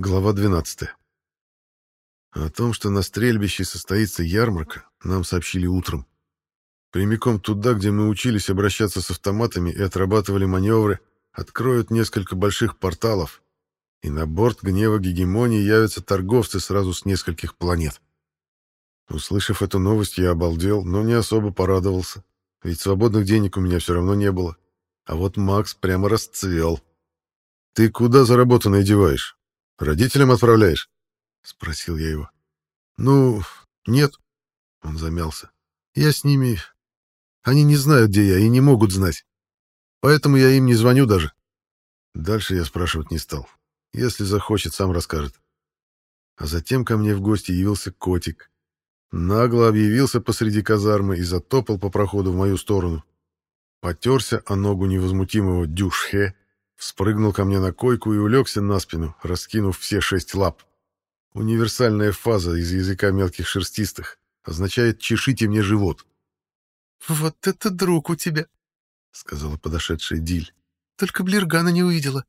Глава 12. О том, что на стрельбище состоится ярмарка, нам сообщили утром. Прямиком туда, где мы учились обращаться с автоматами и отрабатывали маневры, откроют несколько больших порталов, и на борт гнева гегемонии явятся торговцы сразу с нескольких планет. Услышав эту новость, я обалдел, но не особо порадовался, ведь свободных денег у меня все равно не было. А вот Макс прямо расцвел. «Ты куда заработанное деваешь? Родителям отправляешь?» — спросил я его. «Ну, нет», — он замялся. «Я с ними... Они не знают, где я, и не могут знать. Поэтому я им не звоню даже». Дальше я спрашивать не стал. Если захочет, сам расскажет. А затем ко мне в гости явился котик. Нагло объявился посреди казармы и затопал по проходу в мою сторону. Потерся о ногу невозмутимого дюшхе, Вспрыгнул ко мне на койку и улегся на спину, раскинув все шесть лап. Универсальная фаза из языка мелких шерстистых означает «чешите мне живот». «Вот это друг у тебя», — сказала подошедшая Диль. «Только Блергана не увидела».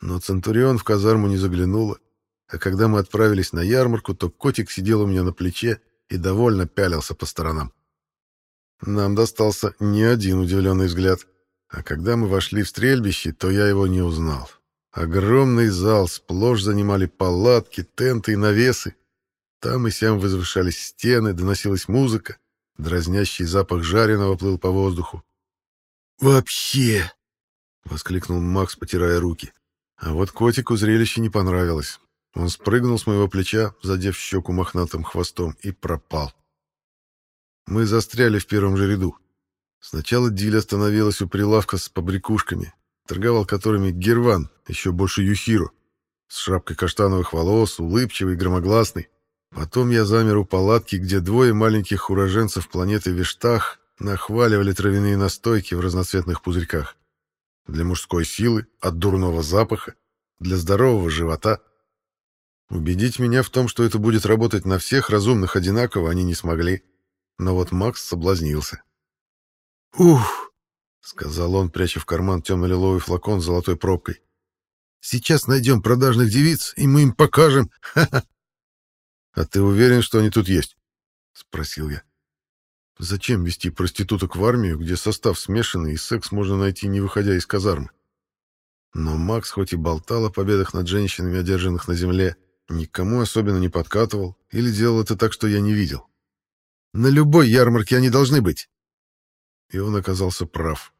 Но Центурион в казарму не заглянула, а когда мы отправились на ярмарку, то котик сидел у меня на плече и довольно пялился по сторонам. Нам достался не один удивленный взгляд. А когда мы вошли в стрельбище, то я его не узнал. Огромный зал, сплошь занимали палатки, тенты и навесы. Там и сям возвышались стены, доносилась музыка, дразнящий запах жареного плыл по воздуху. «Вообще!» — воскликнул Макс, потирая руки. А вот котику зрелище не понравилось. Он спрыгнул с моего плеча, задев щеку мохнатым хвостом, и пропал. Мы застряли в первом же ряду. Сначала Диль остановилась у прилавка с побрякушками, торговал которыми Герван, еще больше Юхиру, с шапкой каштановых волос, улыбчивый, громогласный. Потом я замер у палатки, где двое маленьких уроженцев планеты Виштах нахваливали травяные настойки в разноцветных пузырьках. Для мужской силы, от дурного запаха, для здорового живота. Убедить меня в том, что это будет работать на всех разумных одинаково, они не смогли. Но вот Макс соблазнился. «Ух!» — сказал он, пряча в карман темно-лиловый флакон с золотой пробкой. «Сейчас найдем продажных девиц, и мы им покажем. Ха-ха!» «А ты уверен, что они тут есть?» — спросил я. «Зачем вести проституток в армию, где состав смешанный и секс можно найти, не выходя из казармы?» Но Макс, хоть и болтал о победах над женщинами, одержанных на земле, никому особенно не подкатывал или делал это так, что я не видел. «На любой ярмарке они должны быть!» И он оказался прав.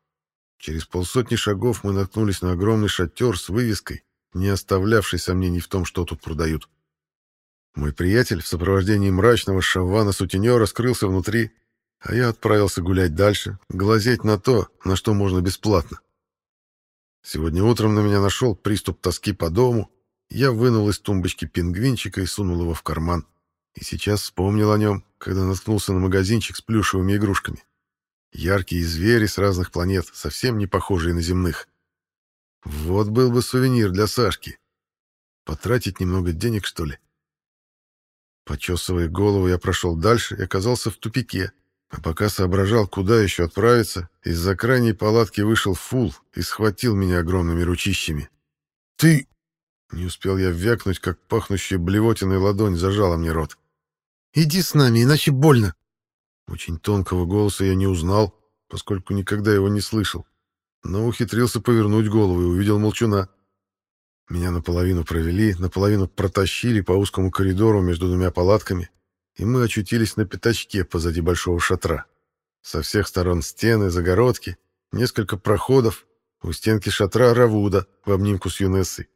Через полсотни шагов мы наткнулись на огромный шатер с вывеской, не оставлявшей сомнений в том, что тут продают. Мой приятель в сопровождении мрачного шавана-сутенера скрылся внутри, а я отправился гулять дальше, глазеть на то, на что можно бесплатно. Сегодня утром на меня нашел приступ тоски по дому, я вынул из тумбочки пингвинчика и сунул его в карман. И сейчас вспомнил о нем, когда наткнулся на магазинчик с плюшевыми игрушками. Яркие звери с разных планет, совсем не похожие на земных. Вот был бы сувенир для Сашки. Потратить немного денег, что ли? Почесывая голову, я прошел дальше и оказался в тупике. А пока соображал, куда еще отправиться, из-за крайней палатки вышел Фул и схватил меня огромными ручищами. «Ты...» Не успел я вякнуть, как пахнущая блевотиной ладонь зажала мне рот. «Иди с нами, иначе больно!» Очень тонкого голоса я не узнал, поскольку никогда его не слышал, но ухитрился повернуть голову и увидел молчуна. Меня наполовину провели, наполовину протащили по узкому коридору между двумя палатками, и мы очутились на пятачке позади большого шатра. Со всех сторон стены, загородки, несколько проходов, у стенки шатра Равуда в обнимку с Юнессой.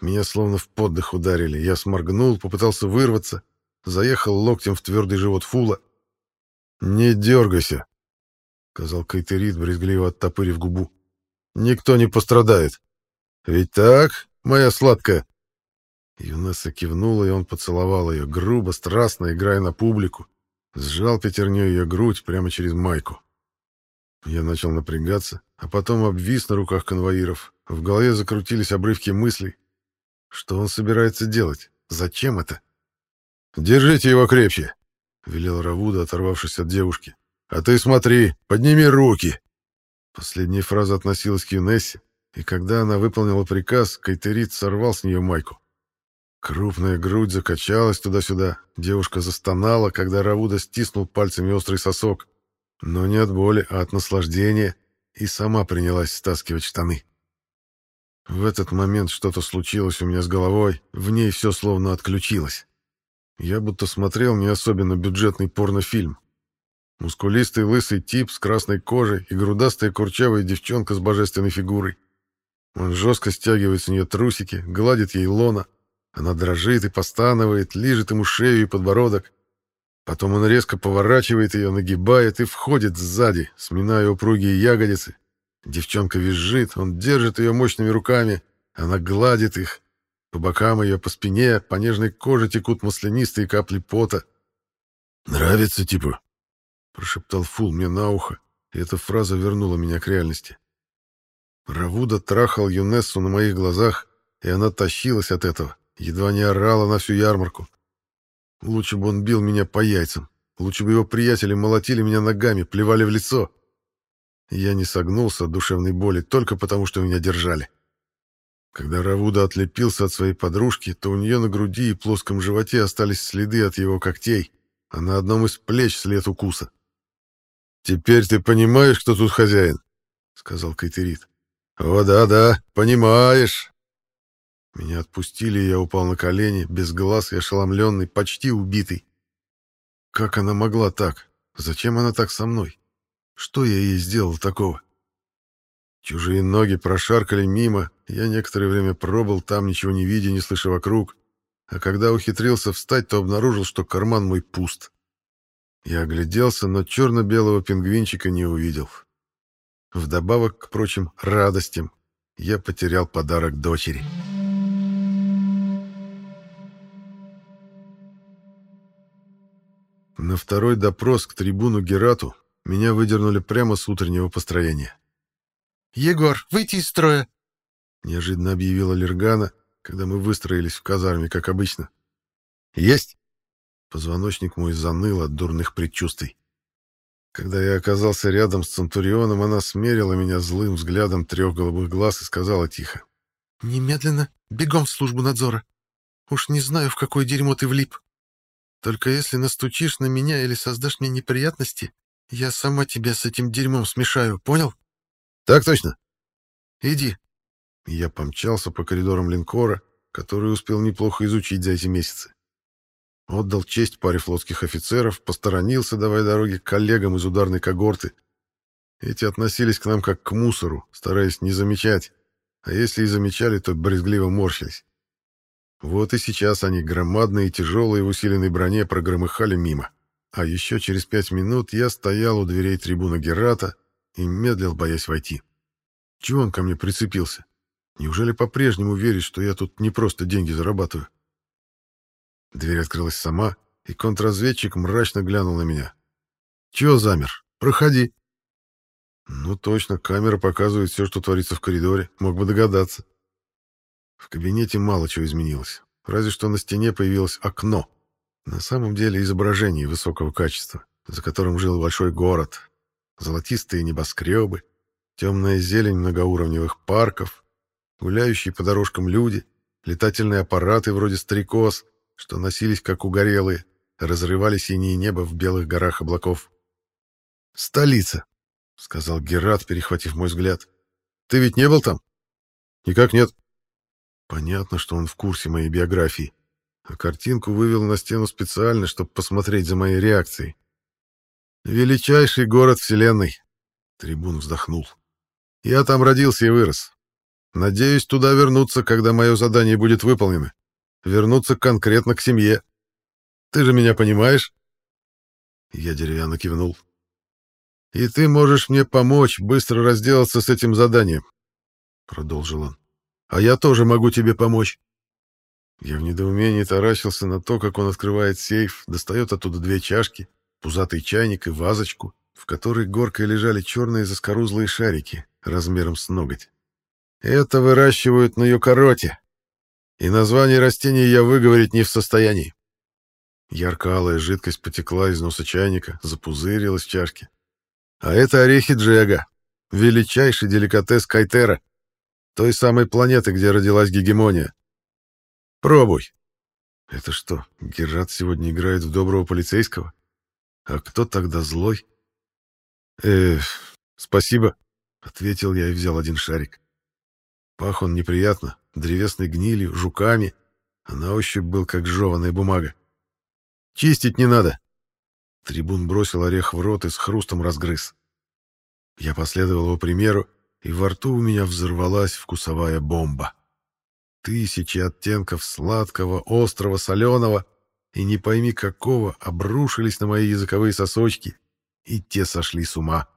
Меня словно в поддых ударили, я сморгнул, попытался вырваться, заехал локтем в твердый живот Фула, «Не дергайся», — сказал Кайтерит, брезгливо оттопырив губу. «Никто не пострадает. Ведь так, моя сладкая?» Юнесса кивнула, и он поцеловал ее, грубо, страстно, играя на публику. Сжал пятерней ее грудь прямо через майку. Я начал напрягаться, а потом обвис на руках конвоиров. В голове закрутились обрывки мыслей. Что он собирается делать? Зачем это? «Держите его крепче!» Велел Равуда, оторвавшись от девушки. «А ты смотри, подними руки!» Последняя фраза относилась к Юнессе, и когда она выполнила приказ, Кайтерит сорвал с нее майку. Крупная грудь закачалась туда-сюда. Девушка застонала, когда Равуда стиснул пальцами острый сосок. Но не от боли, а от наслаждения, и сама принялась стаскивать штаны. В этот момент что-то случилось у меня с головой, в ней все словно отключилось. Я будто смотрел не особенно бюджетный порнофильм. Мускулистый лысый тип с красной кожей и грудастая курчавая девчонка с божественной фигурой. Он жестко стягивает с нее трусики, гладит ей лона. Она дрожит и постанывает, лижет ему шею и подбородок. Потом он резко поворачивает ее, нагибает и входит сзади, сминая упругие ягодицы. Девчонка визжит, он держит ее мощными руками, она гладит их. По бокам ее, по спине, по нежной коже текут маслянистые капли пота. «Нравится, типа?» прошептал Фул мне на ухо, и эта фраза вернула меня к реальности. Равуда трахал Юнессу на моих глазах, и она тащилась от этого, едва не орала на всю ярмарку. Лучше бы он бил меня по яйцам, лучше бы его приятели молотили меня ногами, плевали в лицо. Я не согнулся от душевной боли только потому, что меня держали. Когда Равуда отлепился от своей подружки, то у нее на груди и плоском животе остались следы от его когтей, а на одном из плеч след укуса. «Теперь ты понимаешь, кто тут хозяин?» — сказал Кайтерит. «О, да-да, понимаешь». Меня отпустили, и я упал на колени, без глаз и ошеломленный, почти убитый. Как она могла так? Зачем она так со мной? Что я ей сделал такого? Чужие ноги прошаркали мимо, я некоторое время пробыл там, ничего не видя, не слыша вокруг, а когда ухитрился встать, то обнаружил, что карман мой пуст. Я огляделся, но черно-белого пингвинчика не увидел. Вдобавок к прочим радостям, я потерял подарок дочери. На второй допрос к трибуну Герату меня выдернули прямо с утреннего построения. «Егор, выйти из строя!» — неожиданно объявила Лергана, когда мы выстроились в казарме, как обычно. «Есть!» Позвоночник мой заныл от дурных предчувствий. Когда я оказался рядом с Центурионом, она смерила меня злым взглядом трех голубых глаз и сказала тихо. «Немедленно бегом в службу надзора. Уж не знаю, в какое дерьмо ты влип. Только если настучишь на меня или создашь мне неприятности, я сама тебя с этим дерьмом смешаю, понял?» «Так точно». «Иди». Я помчался по коридорам линкора, который успел неплохо изучить за эти месяцы. Отдал честь паре флотских офицеров, посторонился, давая дороги коллегам из ударной когорты. Эти относились к нам как к мусору, стараясь не замечать, а если и замечали, то брезгливо морщились. Вот и сейчас они, громадные и тяжелые в усиленной броне, прогромыхали мимо. А еще через пять минут я стоял у дверей трибуна Герата и медлил, боясь войти. Чего он ко мне прицепился? Неужели по-прежнему верит, что я тут не просто деньги зарабатываю? Дверь открылась сама, и контрразведчик мрачно глянул на меня. «Чего замер? Проходи». «Ну точно, камера показывает все, что творится в коридоре. Мог бы догадаться». В кабинете мало чего изменилось. Разве что на стене появилось окно. На самом деле изображение высокого качества, за которым жил большой город. Золотистые небоскребы, темная зелень многоуровневых парков, гуляющие по дорожкам люди, летательные аппараты вроде «Стрекоз», что носились как угорелые, разрывали синее небо в белых горах облаков. «Столица», — сказал Герат, перехватив мой взгляд. «Ты ведь не был там?» «Никак нет». Понятно, что он в курсе моей биографии, а картинку вывел на стену специально, чтобы посмотреть за моей реакцией. «Величайший город Вселенной», — трибун вздохнул. «Я там родился и вырос. Надеюсь туда вернуться, когда мое задание будет выполнено вернуться конкретно к семье. Ты же меня понимаешь?» Я деревянно кивнул. «И ты можешь мне помочь быстро разделаться с этим заданием», — продолжил он. «А я тоже могу тебе помочь». Я в недоумении таращился на то, как он открывает сейф, достает оттуда две чашки, пузатый чайник и вазочку, в которой горкой лежали черные заскорузлые шарики размером с ноготь. «Это выращивают на юкороте», и название растения я выговорить не в состоянии. Ярко-алая жидкость потекла из носа чайника, запузырилась в чашке. А это орехи Джега, величайший деликатес Кайтера, той самой планеты, где родилась гегемония. Пробуй. Это что, Герат сегодня играет в доброго полицейского? А кто тогда злой? Э, спасибо, ответил я и взял один шарик. Пах он неприятно, древесной гнилью, жуками, а на ощупь был как жеваная бумага. Чистить не надо. Трибун бросил орех в рот и с хрустом разгрыз. Я последовал его примеру, и во рту у меня взорвалась вкусовая бомба. Тысячи оттенков сладкого, острого, соленого и не пойми какого обрушились на мои языковые сосочки, и те сошли с ума.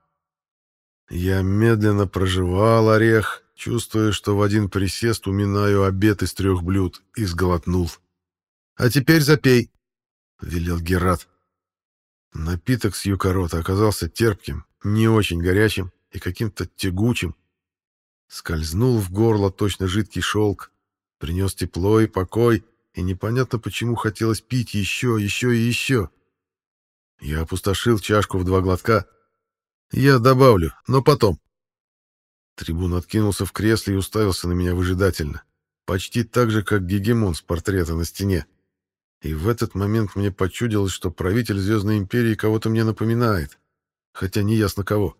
Я медленно прожевал орех, чувствуя, что в один присест уминаю обед из трех блюд, и сглотнул. «А теперь запей», — велел Герат. Напиток с юкорота оказался терпким, не очень горячим и каким-то тягучим. Скользнул в горло точно жидкий шелк, принес тепло и покой, и непонятно почему хотелось пить еще, еще и еще. Я опустошил чашку в два глотка. Я добавлю, но потом. Трибун откинулся в кресле и уставился на меня выжидательно, почти так же, как гегемон с портрета на стене. И в этот момент мне почудилось, что правитель Звездной Империи кого-то мне напоминает, хотя не ясно кого.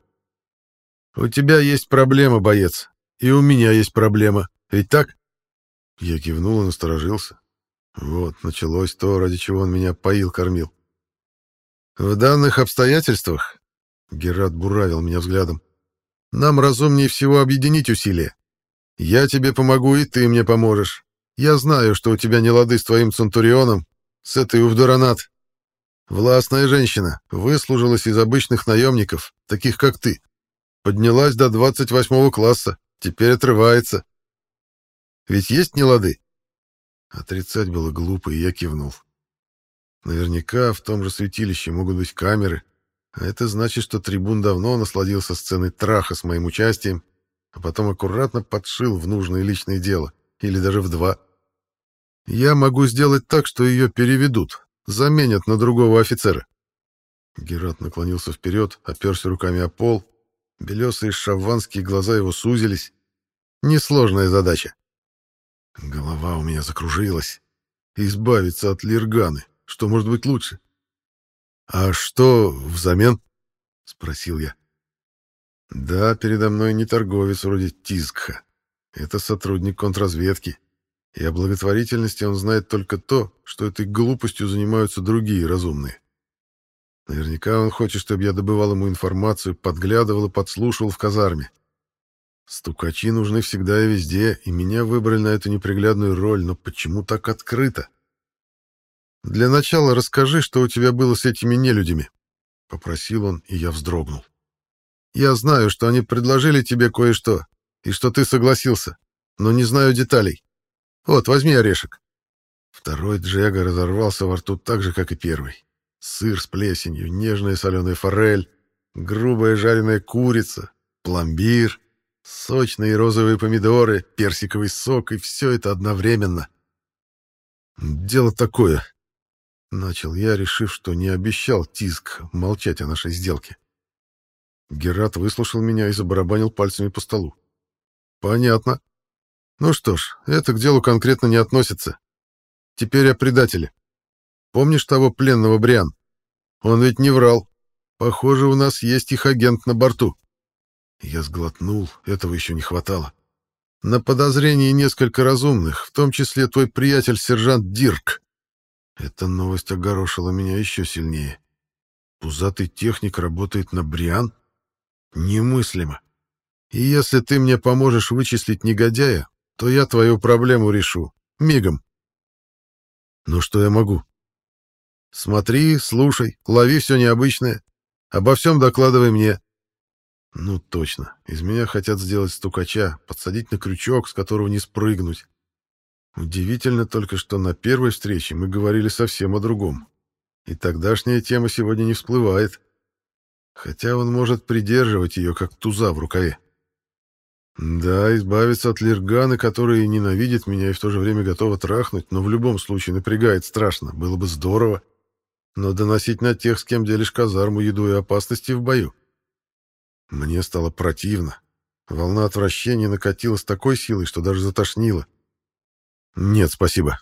«У тебя есть проблема, боец, и у меня есть проблема, ведь так?» Я кивнул и насторожился. Вот, началось то, ради чего он меня поил-кормил. «В данных обстоятельствах...» — Герат буравил меня взглядом. «Нам разумнее всего объединить усилия. Я тебе помогу, и ты мне поможешь. Я знаю, что у тебя не лады с твоим Центурионом, с этой Увдоранат. Властная женщина, выслужилась из обычных наемников, таких как ты. Поднялась до 28 класса, теперь отрывается. Ведь есть нелады?» Отрицать было глупо, и я кивнул. Наверняка в том же святилище могут быть камеры, а это значит, что трибун давно насладился сценой траха с моим участием, а потом аккуратно подшил в нужное личное дело, или даже в два. Я могу сделать так, что ее переведут, заменят на другого офицера. Герат наклонился вперед, оперся руками о пол. Белесые шаванские глаза его сузились. Несложная задача. Голова у меня закружилась. Избавиться от Лирганы. Что может быть лучше? «А что взамен?» — спросил я. «Да, передо мной не торговец вроде Тизгха. Это сотрудник контрразведки. И о благотворительности он знает только то, что этой глупостью занимаются другие разумные. Наверняка он хочет, чтобы я добывал ему информацию, подглядывал и подслушивал в казарме. Стукачи нужны всегда и везде, и меня выбрали на эту неприглядную роль, но почему так открыто? Для начала расскажи, что у тебя было с этими нелюдями, — попросил он, и я вздрогнул. Я знаю, что они предложили тебе кое-что, и что ты согласился, но не знаю деталей. Вот, возьми орешек. Второй Джега разорвался во рту так же, как и первый. Сыр с плесенью, нежная соленая форель, грубая жареная курица, пломбир — Сочные розовые помидоры, персиковый сок и все это одновременно. «Дело такое», — начал я, решив, что не обещал Тиск молчать о нашей сделке. Герат выслушал меня и забарабанил пальцами по столу. «Понятно. Ну что ж, это к делу конкретно не относится. Теперь о предателе. Помнишь того пленного Бриан? Он ведь не врал. Похоже, у нас есть их агент на борту». Я сглотнул, этого еще не хватало. На подозрении несколько разумных, в том числе твой приятель-сержант Дирк. Эта новость огорошила меня еще сильнее. Пузатый техник работает на Бриан? Немыслимо. И если ты мне поможешь вычислить негодяя, то я твою проблему решу. Мигом. Ну что я могу? Смотри, слушай, лови все необычное. Обо всем докладывай мне. Ну точно, из меня хотят сделать стукача, подсадить на крючок, с которого не спрыгнуть. Удивительно только, что на первой встрече мы говорили совсем о другом. И тогдашняя тема сегодня не всплывает. Хотя он может придерживать ее, как туза в рукаве. Да, избавиться от Лергана, который ненавидит меня и в то же время готова трахнуть, но в любом случае напрягает страшно, было бы здорово. Но доносить на тех, с кем делишь казарму, еду и опасности в бою. Мне стало противно. Волна отвращения накатила с такой силой, что даже затошнило. «Нет, спасибо».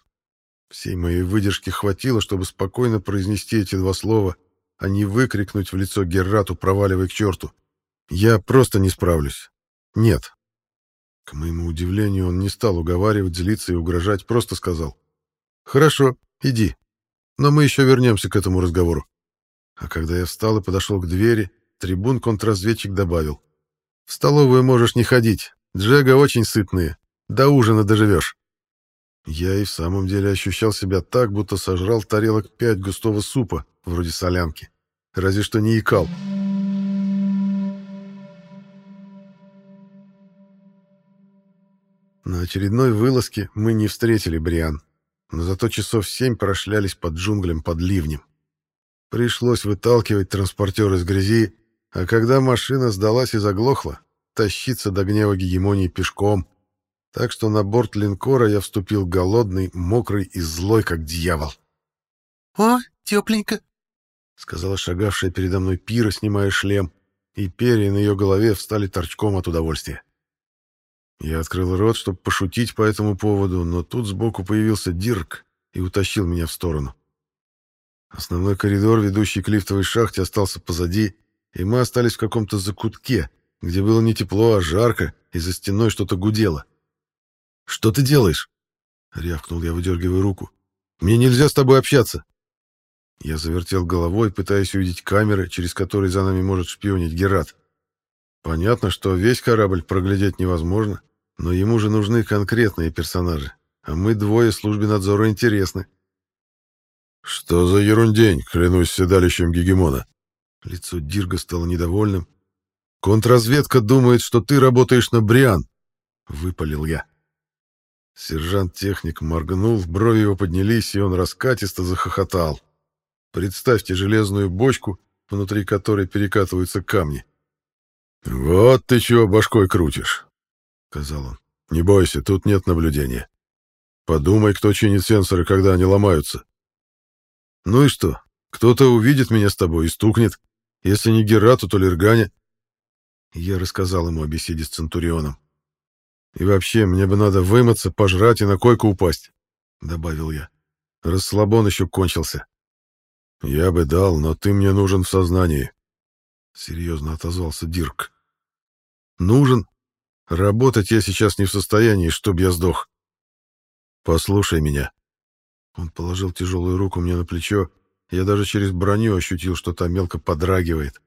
Всей моей выдержки хватило, чтобы спокойно произнести эти два слова, а не выкрикнуть в лицо Геррату, проваливай к черту. Я просто не справлюсь. Нет. К моему удивлению, он не стал уговаривать, злиться и угрожать, просто сказал. «Хорошо, иди. Но мы еще вернемся к этому разговору». А когда я встал и подошел к двери, трибун-контрразведчик добавил. «В столовую можешь не ходить. Джега очень сытные. До ужина доживешь». Я и в самом деле ощущал себя так, будто сожрал тарелок пять густого супа, вроде солянки. Разве что не икал. На очередной вылазке мы не встретили Бриан, но зато часов семь прошлялись под джунглем под ливнем. Пришлось выталкивать транспортер из грязи, а когда машина сдалась и заглохла, тащиться до гнева гегемонии пешком. Так что на борт линкора я вступил голодный, мокрый и злой, как дьявол. «О, тепленько!» — сказала шагавшая передо мной пира, снимая шлем, и перья на ее голове встали торчком от удовольствия. Я открыл рот, чтобы пошутить по этому поводу, но тут сбоку появился Дирк и утащил меня в сторону. Основной коридор, ведущий к лифтовой шахте, остался позади, и мы остались в каком-то закутке, где было не тепло, а жарко, и за стеной что-то гудело. «Что ты делаешь?» — рявкнул я, выдергивая руку. «Мне нельзя с тобой общаться!» Я завертел головой, пытаясь увидеть камеры, через которые за нами может шпионить Герат. Понятно, что весь корабль проглядеть невозможно, но ему же нужны конкретные персонажи, а мы двое службе надзора интересны. «Что за ерундень, клянусь седалищем Гегемона?» Лицо Дирга стало недовольным. «Контрразведка думает, что ты работаешь на Бриан», — выпалил я. Сержант-техник моргнул, брови его поднялись, и он раскатисто захохотал. Представьте железную бочку, внутри которой перекатываются камни. «Вот ты чего башкой крутишь», — сказал он. «Не бойся, тут нет наблюдения. Подумай, кто чинит сенсоры, когда они ломаются. Ну и что? Кто-то увидит меня с тобой и стукнет. Если не Герату, то Лерганя. Я рассказал ему о беседе с Центурионом. И вообще, мне бы надо вымыться, пожрать и на койку упасть, — добавил я. Расслабон еще кончился. Я бы дал, но ты мне нужен в сознании, — серьезно отозвался Дирк. Нужен? Работать я сейчас не в состоянии, чтоб я сдох. Послушай меня. Он положил тяжелую руку мне на плечо, я даже через броню ощутил, что та мелко подрагивает.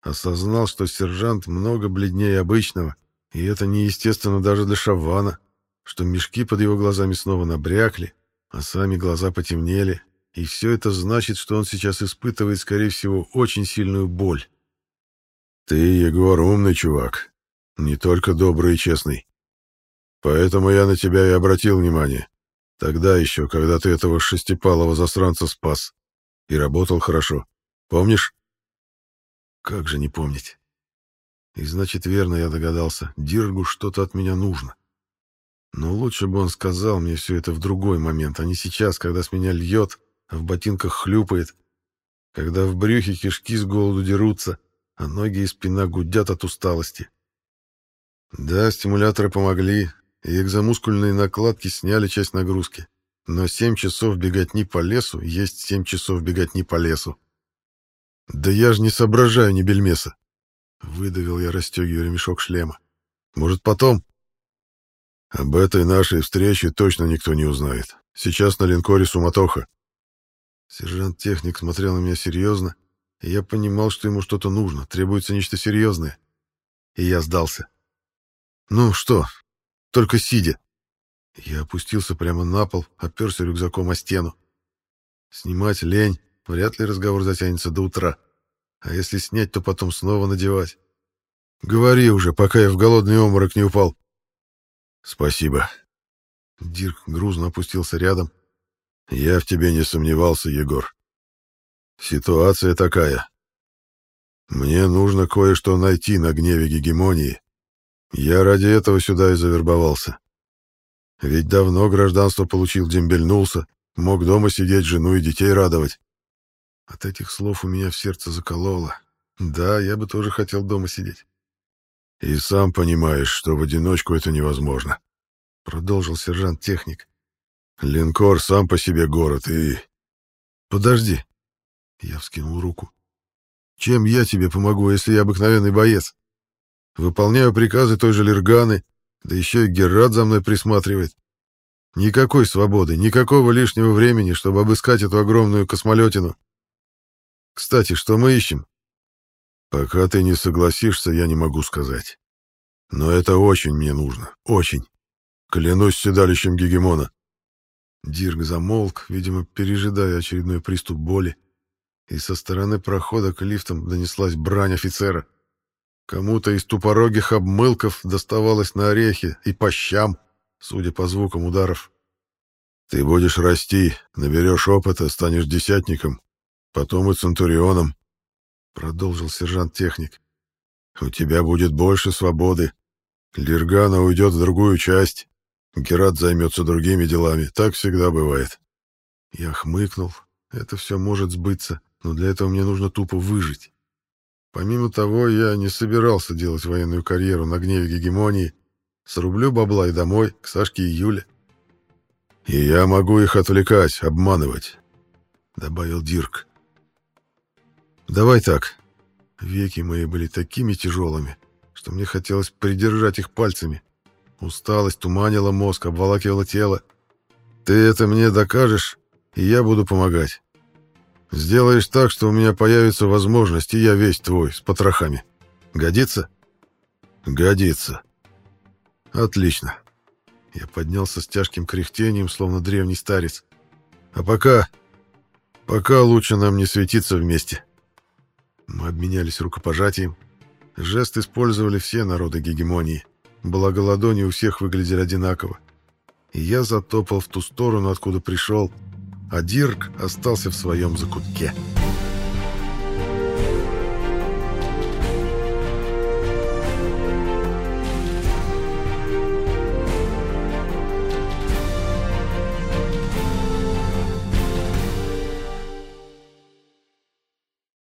Осознал, что сержант много бледнее обычного, и это неестественно даже для Шавана, что мешки под его глазами снова набрякли, а сами глаза потемнели, и все это значит, что он сейчас испытывает, скорее всего, очень сильную боль. «Ты, Егор, умный чувак, не только добрый и честный. Поэтому я на тебя и обратил внимание. Тогда еще, когда ты этого шестипалого засранца спас. И работал хорошо. Помнишь? Как же не помнить? И значит, верно я догадался. Диргу что-то от меня нужно. Но лучше бы он сказал мне все это в другой момент, а не сейчас, когда с меня льет, а в ботинках хлюпает, когда в брюхе кишки с голоду дерутся, а ноги и спина гудят от усталости. Да, стимуляторы помогли, и экзомускульные накладки сняли часть нагрузки. Но семь часов беготни по лесу есть семь часов беготни по лесу. «Да я же не соображаю ни бельмеса!» Выдавил я, расстегивая ремешок шлема. «Может, потом?» «Об этой нашей встрече точно никто не узнает. Сейчас на линкоре суматоха». Сержант-техник смотрел на меня серьезно, и я понимал, что ему что-то нужно, требуется нечто серьезное. И я сдался. «Ну что, только сидя. Я опустился прямо на пол, оперся рюкзаком о стену. Снимать лень, вряд ли разговор затянется до утра. А если снять, то потом снова надевать. Говори уже, пока я в голодный обморок не упал. Спасибо. Дирк грузно опустился рядом. Я в тебе не сомневался, Егор. Ситуация такая. Мне нужно кое-что найти на гневе гегемонии, я ради этого сюда и завербовался. Ведь давно гражданство получил, дембельнулся, мог дома сидеть, жену и детей радовать. От этих слов у меня в сердце закололо. Да, я бы тоже хотел дома сидеть. И сам понимаешь, что в одиночку это невозможно, продолжил сержант-техник. Линкор сам по себе город и... Подожди. Я вскинул руку. Чем я тебе помогу, если я обыкновенный боец? Выполняю приказы той же Лерганы, да еще и Герат за мной присматривает. Никакой свободы, никакого лишнего времени, чтобы обыскать эту огромную космолетину. Кстати, что мы ищем? Пока ты не согласишься, я не могу сказать. Но это очень мне нужно, очень. Клянусь седалищем Гегемона. Дирк замолк, видимо, пережидая очередной приступ боли, и со стороны прохода к лифтам донеслась брань офицера. Кому-то из тупорогих обмылков доставалось на орехи и по щам, судя по звукам ударов. «Ты будешь расти, наберешь опыта, станешь десятником, потом и центурионом», — продолжил сержант-техник. «У тебя будет больше свободы. Лиргана уйдет в другую часть, Герат займется другими делами, так всегда бывает». Я хмыкнул. Это все может сбыться, но для этого мне нужно тупо выжить. Помимо того, я не собирался делать военную карьеру на гневе гегемонии. Срублю бабла и домой, к Сашке и Юле. «И я могу их отвлекать, обманывать», — добавил Дирк. «Давай так». Веки мои были такими тяжелыми, что мне хотелось придержать их пальцами. Усталость туманила мозг, обволакивала тело. «Ты это мне докажешь, и я буду помогать. Сделаешь так, что у меня появится возможность, и я весь твой, с потрохами. Годится? Годится. Отлично. Я поднялся с тяжким кряхтением, словно древний старец. А пока... Пока лучше нам не светиться вместе. Мы обменялись рукопожатием. Жест использовали все народы гегемонии. Благо ладони у всех выглядели одинаково. И я затопал в ту сторону, откуда пришел, а Дирк остался в своем закутке. «Дирк»